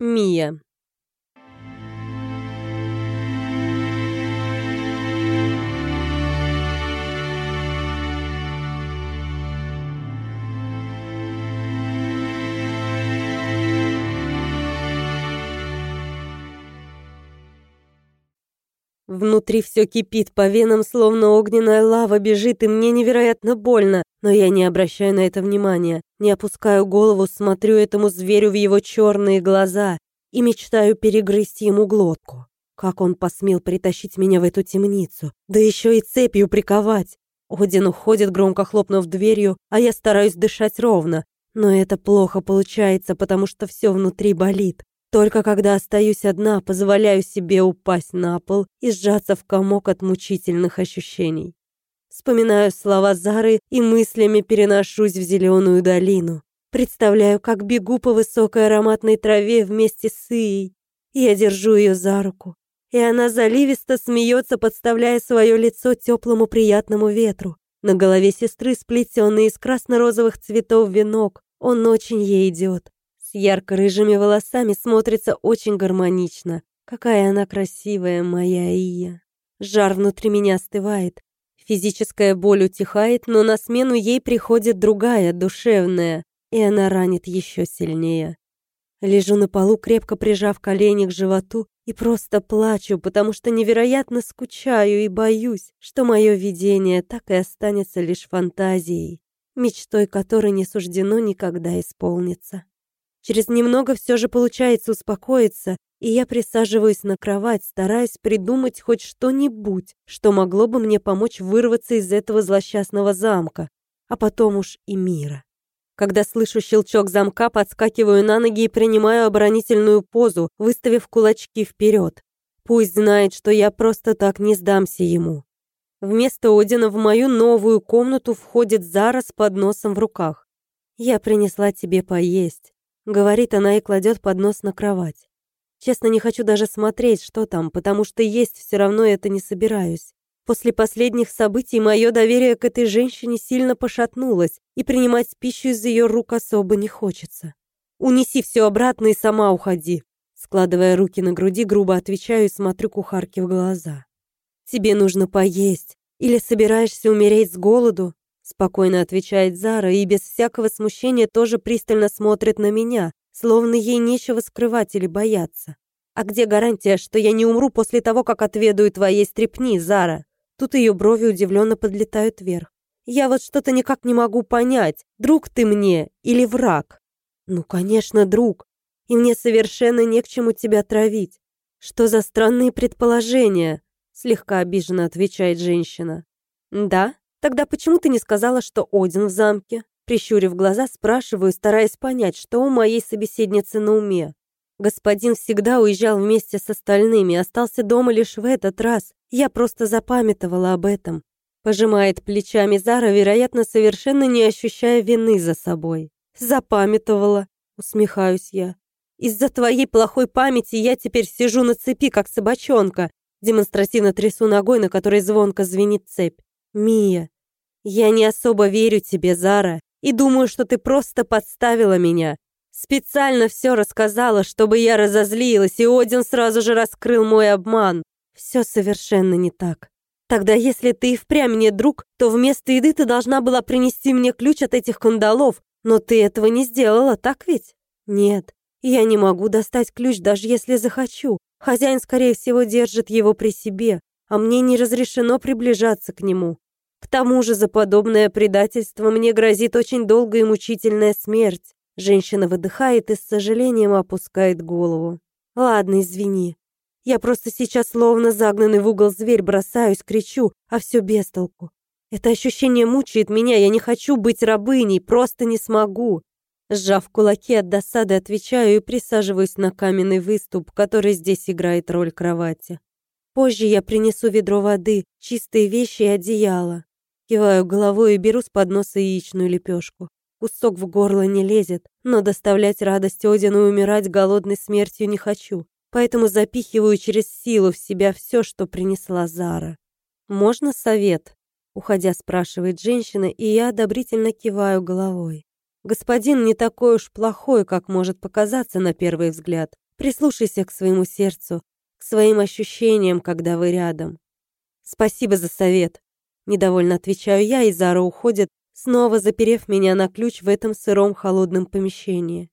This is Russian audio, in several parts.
Мия. Внутри все кипит, по венам словно огненная лава бежит, и мне невероятно больно, но я не обращаю на это внимания, не опускаю голову, смотрю этому зверю в его черные глаза и мечтаю перегрызть ему глотку. Как он посмел притащить меня в эту темницу, да еще и цепью приковать. Один уходит, громко хлопнув дверью, а я стараюсь дышать ровно, но это плохо получается, потому что все внутри болит. Только когда остаюсь одна, позволяю себе упасть на пол и сжаться в комок от мучительных ощущений. Вспоминаю слова Зары и мыслями переношусь в зеленую долину. Представляю, как бегу по высокой ароматной траве вместе с Ией. Я держу ее за руку, и она заливисто смеется, подставляя свое лицо теплому приятному ветру. На голове сестры сплетенный из красно-розовых цветов венок. Он очень ей идет ярко-рыжими волосами смотрится очень гармонично. Какая она красивая, моя Ия. Жар внутри меня остывает. Физическая боль утихает, но на смену ей приходит другая, душевная, и она ранит еще сильнее. Лежу на полу, крепко прижав колени к животу, и просто плачу, потому что невероятно скучаю и боюсь, что мое видение так и останется лишь фантазией, мечтой которой не суждено никогда исполниться. Через немного все же получается успокоиться, и я присаживаюсь на кровать, стараясь придумать хоть что-нибудь, что могло бы мне помочь вырваться из этого злосчастного замка, а потом уж и мира. Когда слышу щелчок замка, подскакиваю на ноги и принимаю оборонительную позу, выставив кулачки вперед. Пусть знает, что я просто так не сдамся ему. Вместо Одина в мою новую комнату входит Зара с подносом в руках. «Я принесла тебе поесть». Говорит она и кладет поднос на кровать. Честно, не хочу даже смотреть, что там, потому что есть все равно это не собираюсь. После последних событий мое доверие к этой женщине сильно пошатнулось, и принимать пищу из ее рук особо не хочется. «Унеси все обратно и сама уходи», Складывая руки на груди, грубо отвечаю и смотрю кухарке в глаза. «Тебе нужно поесть. Или собираешься умереть с голоду? Спокойно отвечает Зара и без всякого смущения тоже пристально смотрит на меня, словно ей нечего скрывать или бояться. «А где гарантия, что я не умру после того, как отведаю твоей стрепни, Зара?» Тут ее брови удивленно подлетают вверх. «Я вот что-то никак не могу понять, друг ты мне или враг?» «Ну, конечно, друг. И мне совершенно не к чему тебя травить. Что за странные предположения?» Слегка обиженно отвечает женщина. «Да?» Тогда почему ты не сказала, что Один в замке? Прищурив глаза, спрашиваю, стараясь понять, что у моей собеседницы на уме. Господин всегда уезжал вместе с остальными, остался дома лишь в этот раз. Я просто запамятовала об этом. Пожимает плечами Зара, вероятно, совершенно не ощущая вины за собой. Запамятовала, усмехаюсь я. Из-за твоей плохой памяти я теперь сижу на цепи, как собачонка. Демонстративно трясу ногой, на которой звонко звенит цепь. Мия, «Я не особо верю тебе, Зара, и думаю, что ты просто подставила меня. Специально все рассказала, чтобы я разозлилась, и Один сразу же раскрыл мой обман. Все совершенно не так. Тогда, если ты и впрямь не друг, то вместо еды ты должна была принести мне ключ от этих кандалов, но ты этого не сделала, так ведь? Нет, я не могу достать ключ, даже если захочу. Хозяин, скорее всего, держит его при себе, а мне не разрешено приближаться к нему. К тому же за подобное предательство мне грозит очень долгая и мучительная смерть. Женщина выдыхает и с сожалением опускает голову. Ладно, извини. Я просто сейчас словно загнанный в угол зверь бросаюсь, кричу, а все без толку. Это ощущение мучает меня, я не хочу быть рабыней, просто не смогу. Сжав кулаки от досады, отвечаю и присаживаюсь на каменный выступ, который здесь играет роль кровати. Позже я принесу ведро воды, чистые вещи и одеяло. Киваю головой и беру с подноса яичную лепешку. Кусок в горло не лезет, но доставлять радость Одину и умирать голодной смертью не хочу, поэтому запихиваю через силу в себя все, что принесла Зара. «Можно совет?» Уходя, спрашивает женщина, и я одобрительно киваю головой. Господин не такой уж плохой, как может показаться на первый взгляд. Прислушайся к своему сердцу, к своим ощущениям, когда вы рядом. Спасибо за совет. Недовольно отвечаю я, и Зара уходит, снова заперев меня на ключ в этом сыром холодном помещении.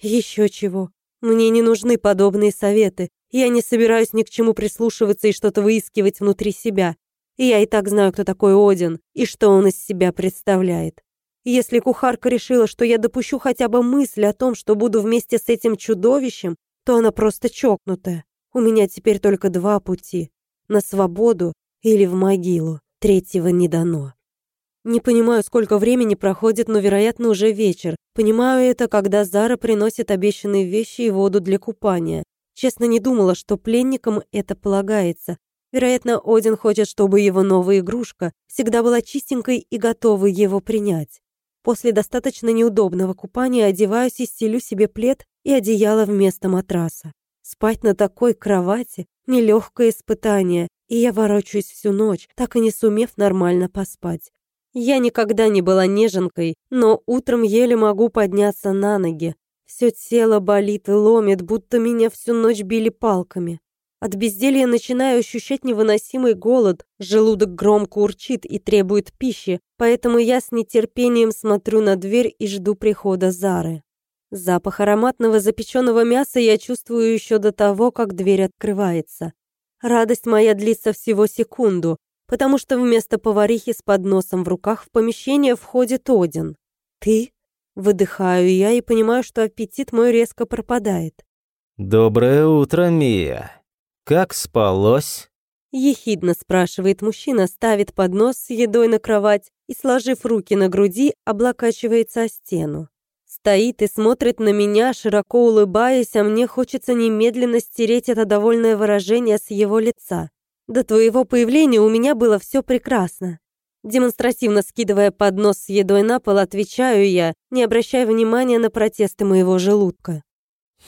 Еще чего. Мне не нужны подобные советы. Я не собираюсь ни к чему прислушиваться и что-то выискивать внутри себя. Я и так знаю, кто такой Один и что он из себя представляет. Если кухарка решила, что я допущу хотя бы мысль о том, что буду вместе с этим чудовищем, то она просто чокнутая. У меня теперь только два пути. На свободу или в могилу. Третьего не дано. Не понимаю, сколько времени проходит, но, вероятно, уже вечер. Понимаю это, когда Зара приносит обещанные вещи и воду для купания. Честно, не думала, что пленникам это полагается. Вероятно, Один хочет, чтобы его новая игрушка всегда была чистенькой и готовой его принять. После достаточно неудобного купания одеваюсь и стелю себе плед и одеяло вместо матраса. Спать на такой кровати — нелегкое испытание, и я ворочаюсь всю ночь, так и не сумев нормально поспать. Я никогда не была неженкой, но утром еле могу подняться на ноги. Все тело болит и ломит, будто меня всю ночь били палками. От безделья начинаю ощущать невыносимый голод, желудок громко урчит и требует пищи, поэтому я с нетерпением смотрю на дверь и жду прихода Зары. Запах ароматного запеченного мяса я чувствую еще до того, как дверь открывается. Радость моя длится всего секунду, потому что вместо поварихи с подносом в руках в помещение входит Один. «Ты?» Выдыхаю я и понимаю, что аппетит мой резко пропадает. «Доброе утро, Мия!» «Как спалось?» Ехидно спрашивает мужчина, ставит поднос с едой на кровать и, сложив руки на груди, облокачивается о стену. Стоит и смотрит на меня, широко улыбаясь, а мне хочется немедленно стереть это довольное выражение с его лица. До твоего появления у меня было все прекрасно. Демонстративно скидывая поднос с едой на пол, отвечаю я, не обращая внимания на протесты моего желудка.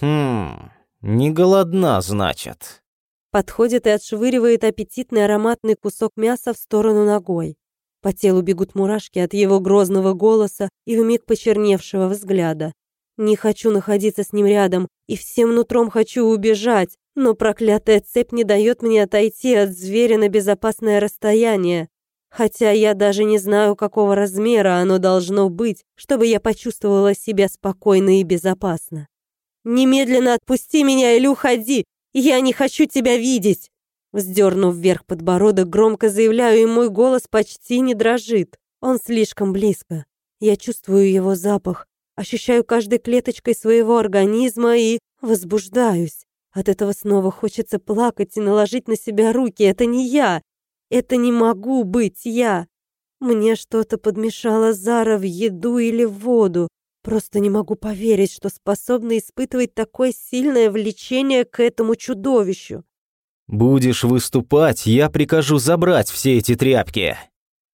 «Хм, не голодна, значит?» Подходит и отшвыривает аппетитный ароматный кусок мяса в сторону ногой. По телу бегут мурашки от его грозного голоса и вмиг почерневшего взгляда. Не хочу находиться с ним рядом и всем нутром хочу убежать, но проклятая цепь не дает мне отойти от зверя на безопасное расстояние. Хотя я даже не знаю, какого размера оно должно быть, чтобы я почувствовала себя спокойно и безопасно. «Немедленно отпусти меня или уходи! «Я не хочу тебя видеть!» Вздернув вверх подбородок, громко заявляю, и мой голос почти не дрожит. Он слишком близко. Я чувствую его запах, ощущаю каждой клеточкой своего организма и возбуждаюсь. От этого снова хочется плакать и наложить на себя руки. Это не я. Это не могу быть я. Мне что-то подмешало Зара в еду или в воду. Просто не могу поверить, что способна испытывать такое сильное влечение к этому чудовищу. «Будешь выступать, я прикажу забрать все эти тряпки!»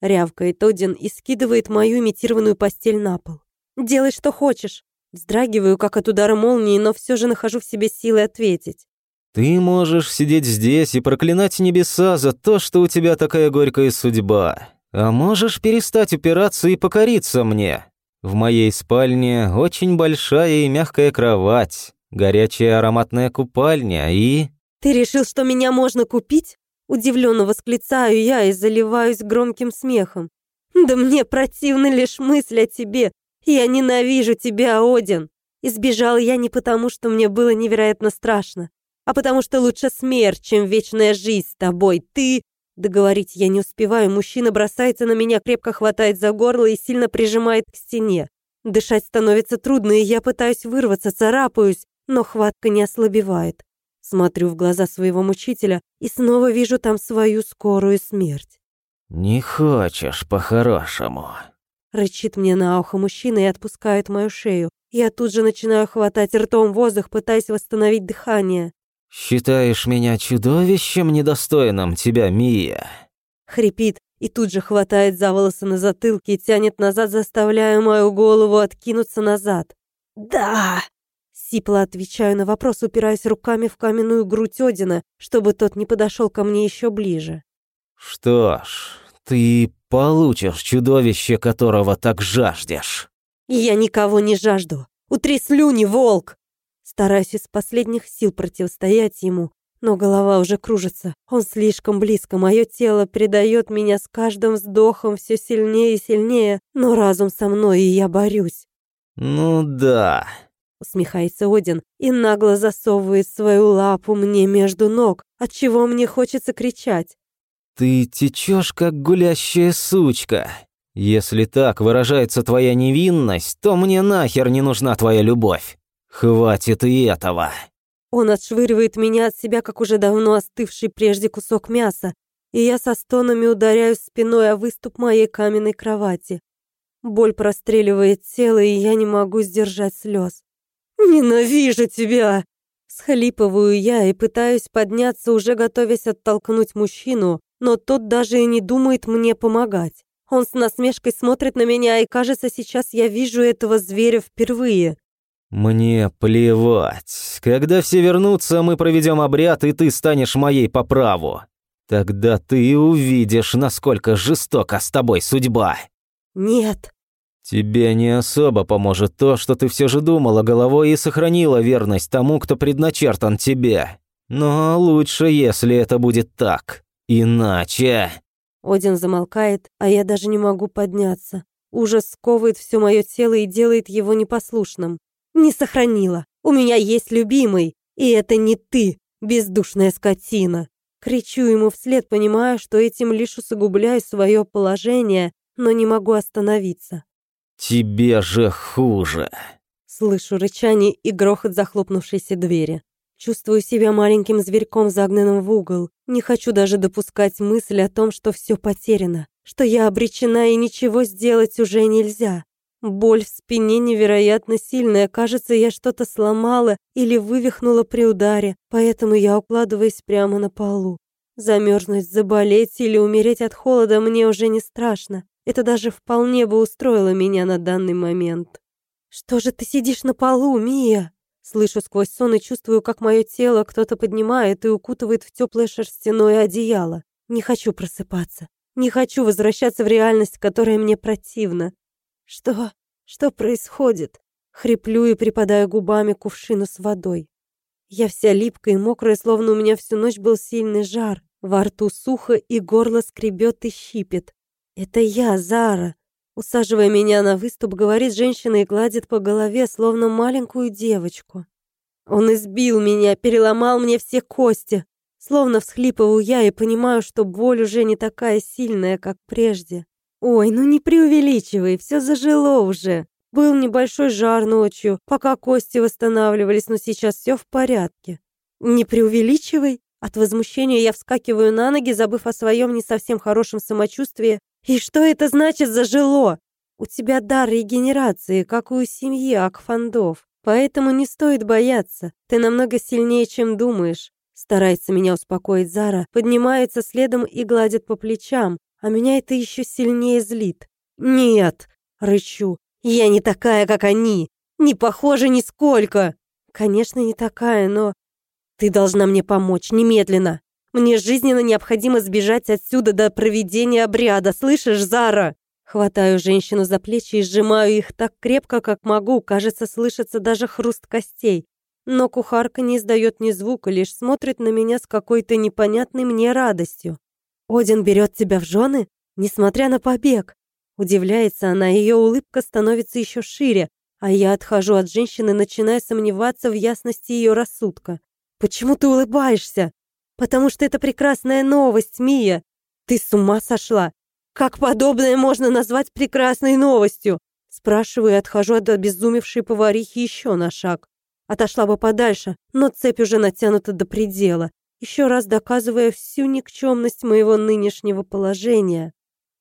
Рявкает Один и скидывает мою имитированную постель на пол. «Делай, что хочешь!» Вздрагиваю, как от удара молнии, но все же нахожу в себе силы ответить. «Ты можешь сидеть здесь и проклинать небеса за то, что у тебя такая горькая судьба. А можешь перестать упираться и покориться мне. В моей спальне очень большая и мягкая кровать, горячая ароматная купальня и... «Ты решил, что меня можно купить?» Удивленно восклицаю я и заливаюсь громким смехом. «Да мне противна лишь мысль о тебе. Я ненавижу тебя, Один. Избежал я не потому, что мне было невероятно страшно, а потому что лучше смерть, чем вечная жизнь с тобой. Ты Договорить я не успеваю, мужчина бросается на меня, крепко хватает за горло и сильно прижимает к стене. Дышать становится трудно, и я пытаюсь вырваться, царапаюсь, но хватка не ослабевает. Смотрю в глаза своего мучителя и снова вижу там свою скорую смерть. «Не хочешь по-хорошему?» Рычит мне на ухо мужчина и отпускает мою шею. Я тут же начинаю хватать ртом воздух, пытаясь восстановить дыхание. «Считаешь меня чудовищем, недостойным тебя, Мия?» Хрипит и тут же хватает за волосы на затылке и тянет назад, заставляя мою голову откинуться назад. «Да!» Сипло отвечаю на вопрос, упираясь руками в каменную грудь Одина, чтобы тот не подошел ко мне еще ближе. «Что ж, ты получишь чудовище, которого так жаждешь». «Я никого не жажду. Утри слюни, волк!» Стараюсь из последних сил противостоять ему, но голова уже кружится. Он слишком близко, мое тело передает меня с каждым вздохом все сильнее и сильнее, но разум со мной, и я борюсь. «Ну да», — усмехается Один и нагло засовывает свою лапу мне между ног, от чего мне хочется кричать. «Ты течешь, как гулящая сучка. Если так выражается твоя невинность, то мне нахер не нужна твоя любовь. Хватит и этого». Он отшвыривает меня от себя, как уже давно остывший прежде кусок мяса, и я со стонами ударяюсь спиной о выступ моей каменной кровати. Боль простреливает тело, и я не могу сдержать слез. «Ненавижу тебя!» Схлипываю я и пытаюсь подняться, уже готовясь оттолкнуть мужчину, но тот даже и не думает мне помогать. Он с насмешкой смотрит на меня, и кажется, сейчас я вижу этого зверя впервые. «Мне плевать. Когда все вернутся, мы проведем обряд, и ты станешь моей по праву. Тогда ты увидишь, насколько жестока с тобой судьба». «Нет». «Тебе не особо поможет то, что ты все же думала головой и сохранила верность тому, кто предначертан тебе. Но лучше, если это будет так. Иначе...» Один замолкает, а я даже не могу подняться. Ужас сковывает все мое тело и делает его непослушным. Не сохранила. У меня есть любимый, и это не ты, бездушная скотина. Кричу ему вслед, понимая, что этим лишь усугубляю свое положение, но не могу остановиться. «Тебе же хуже!» Слышу рычание и грохот захлопнувшейся двери. Чувствую себя маленьким зверьком, загнанным в угол. Не хочу даже допускать мысль о том, что все потеряно, что я обречена и ничего сделать уже нельзя. Боль в спине невероятно сильная, кажется, я что-то сломала или вывихнула при ударе, поэтому я укладываюсь прямо на полу. Замерзнуть, заболеть или умереть от холода мне уже не страшно. Это даже вполне бы устроило меня на данный момент. «Что же ты сидишь на полу, Мия?» Слышу сквозь сон и чувствую, как мое тело кто-то поднимает и укутывает в теплое шерстяное одеяло. Не хочу просыпаться. Не хочу возвращаться в реальность, которая мне противна. Что? Что происходит? Хриплю и припадаю губами к кувшину с водой. Я вся липкая и мокрая, словно у меня всю ночь был сильный жар. Во рту сухо и горло скребет и щипет. Это я, Зара. Усаживая меня на выступ, говорит женщина и гладит по голове, словно маленькую девочку. Он избил меня, переломал мне все кости. Словно всхлипываю я и понимаю, что боль уже не такая сильная, как прежде. Ой, ну не преувеличивай, все зажило уже. Был небольшой жар ночью, пока кости восстанавливались, но сейчас все в порядке. Не преувеличивай. От возмущения я вскакиваю на ноги, забыв о своем не совсем хорошем самочувствии, и что это значит зажило? У тебя дар регенерации, как у семьи Акфандов. Поэтому не стоит бояться. Ты намного сильнее, чем думаешь. Старается меня успокоить Зара, поднимается следом и гладит по плечам, а меня это еще сильнее злит. «Нет!» — рычу. «Я не такая, как они! Не похожа нисколько!» «Конечно, не такая, но...» «Ты должна мне помочь, немедленно!» Мне жизненно необходимо сбежать отсюда до проведения обряда, слышишь, Зара?» Хватаю женщину за плечи и сжимаю их так крепко, как могу, кажется, слышится даже хруст костей. Но кухарка не издает ни звука, лишь смотрит на меня с какой-то непонятной мне радостью. «Один берет тебя в жены, несмотря на побег?» Удивляется она, ее улыбка становится еще шире, а я отхожу от женщины, начиная сомневаться в ясности ее рассудка. «Почему ты улыбаешься?» Потому что это прекрасная новость, Мия. Ты с ума сошла? Как подобное можно назвать прекрасной новостью? Спрашиваю и отхожу от обезумевшей поварихи еще на шаг. Отошла бы подальше, но цепь уже натянута до предела, еще раз доказывая всю никчемность моего нынешнего положения.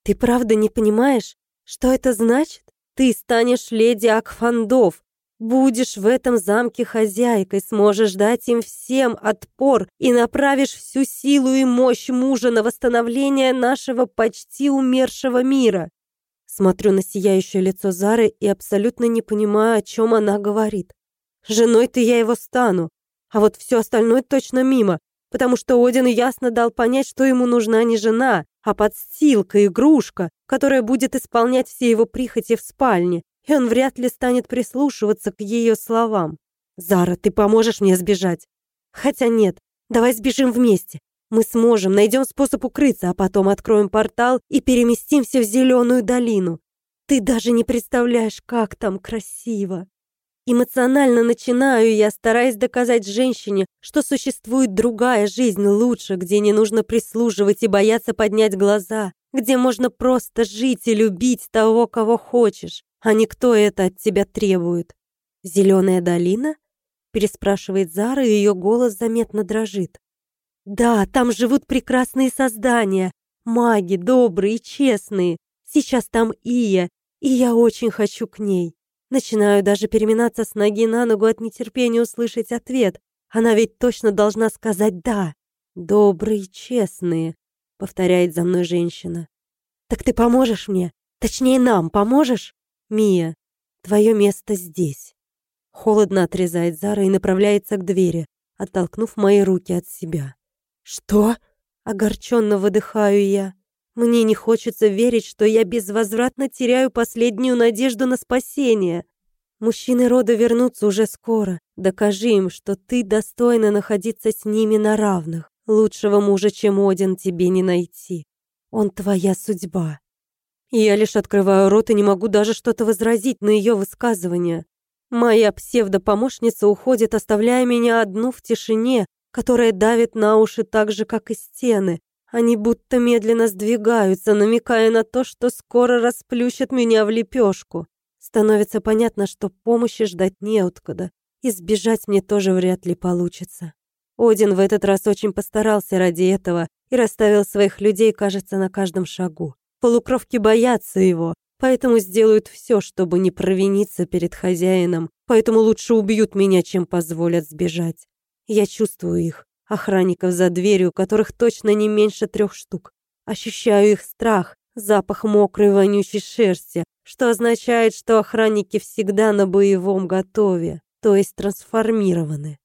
Ты правда не понимаешь, что это значит? Ты станешь леди Акфандов, Будешь в этом замке хозяйкой, сможешь дать им всем отпор и направишь всю силу и мощь мужа на восстановление нашего почти умершего мира. Смотрю на сияющее лицо Зары и абсолютно не понимаю, о чем она говорит. Женой-то я его стану, а вот все остальное точно мимо, потому что Один ясно дал понять, что ему нужна не жена, а подстилка, игрушка, которая будет исполнять все его прихоти в спальне, и он вряд ли станет прислушиваться к ее словам. «Зара, ты поможешь мне сбежать?» «Хотя нет, давай сбежим вместе. Мы сможем, найдем способ укрыться, а потом откроем портал и переместимся в зеленую долину. Ты даже не представляешь, как там красиво. Эмоционально начинаю я, стараясь доказать женщине, что существует другая жизнь лучше, где не нужно прислуживать и бояться поднять глаза, где можно просто жить и любить того, кого хочешь, а не кто это от тебя требует. «Зеленая долина?» — переспрашивает Зара, и ее голос заметно дрожит. «Да, там живут прекрасные создания, маги, добрые и честные. Сейчас там Ия, и я очень хочу к ней. Начинаю даже переминаться с ноги на ногу от нетерпения услышать ответ. Она ведь точно должна сказать «да». «Добрые, честные», — повторяет за мной женщина. «Так ты поможешь мне? Точнее, нам поможешь?» «Мия, твое место здесь». Холодно отрезает Зара и направляется к двери, оттолкнув мои руки от себя. «Что?» — огорченно выдыхаю я. Мне не хочется верить, что я безвозвратно теряю последнюю надежду на спасение. Мужчины рода вернутся уже скоро. Докажи им, что ты достойна находиться с ними на равных. Лучшего мужа, чем Один, тебе не найти. Он твоя судьба. Я лишь открываю рот и не могу даже что-то возразить на ее высказывание. Моя псевдопомощница уходит, оставляя меня одну в тишине, которая давит на уши так же, как и стены. Они будто медленно сдвигаются, намекая на то, что скоро расплющат меня в лепешку. Становится понятно, что помощи ждать неоткуда, и сбежать мне тоже вряд ли получится. Один в этот раз очень постарался ради этого и расставил своих людей, кажется, на каждом шагу. Полукровки боятся его, поэтому сделают все, чтобы не провиниться перед хозяином, поэтому лучше убьют меня, чем позволят сбежать. Я чувствую их, Охранников за дверью, которых точно не меньше трех штук. Ощущаю их страх, запах мокрой вонючей шерсти, что означает, что охранники всегда на боевом готове, то есть трансформированы.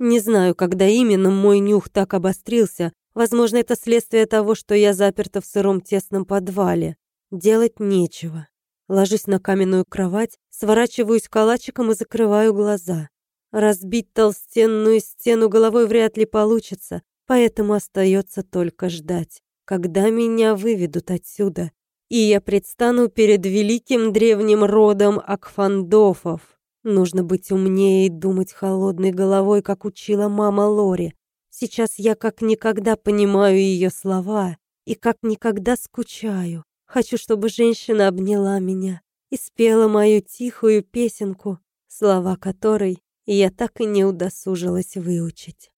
Не знаю, когда именно мой нюх так обострился. Возможно, это следствие того, что я заперта в сыром тесном подвале. Делать нечего. Ложусь на каменную кровать, сворачиваюсь калачиком и закрываю глаза. Разбить толстенную стену головой вряд ли получится, поэтому остается только ждать, когда меня выведут отсюда, и я предстану перед великим древним родом Акфандофов. Нужно быть умнее и думать холодной головой, как учила мама Лори. Сейчас я как никогда понимаю ее слова и как никогда скучаю. Хочу, чтобы женщина обняла меня и спела мою тихую песенку, слова которой я так и не удосужилась выучить.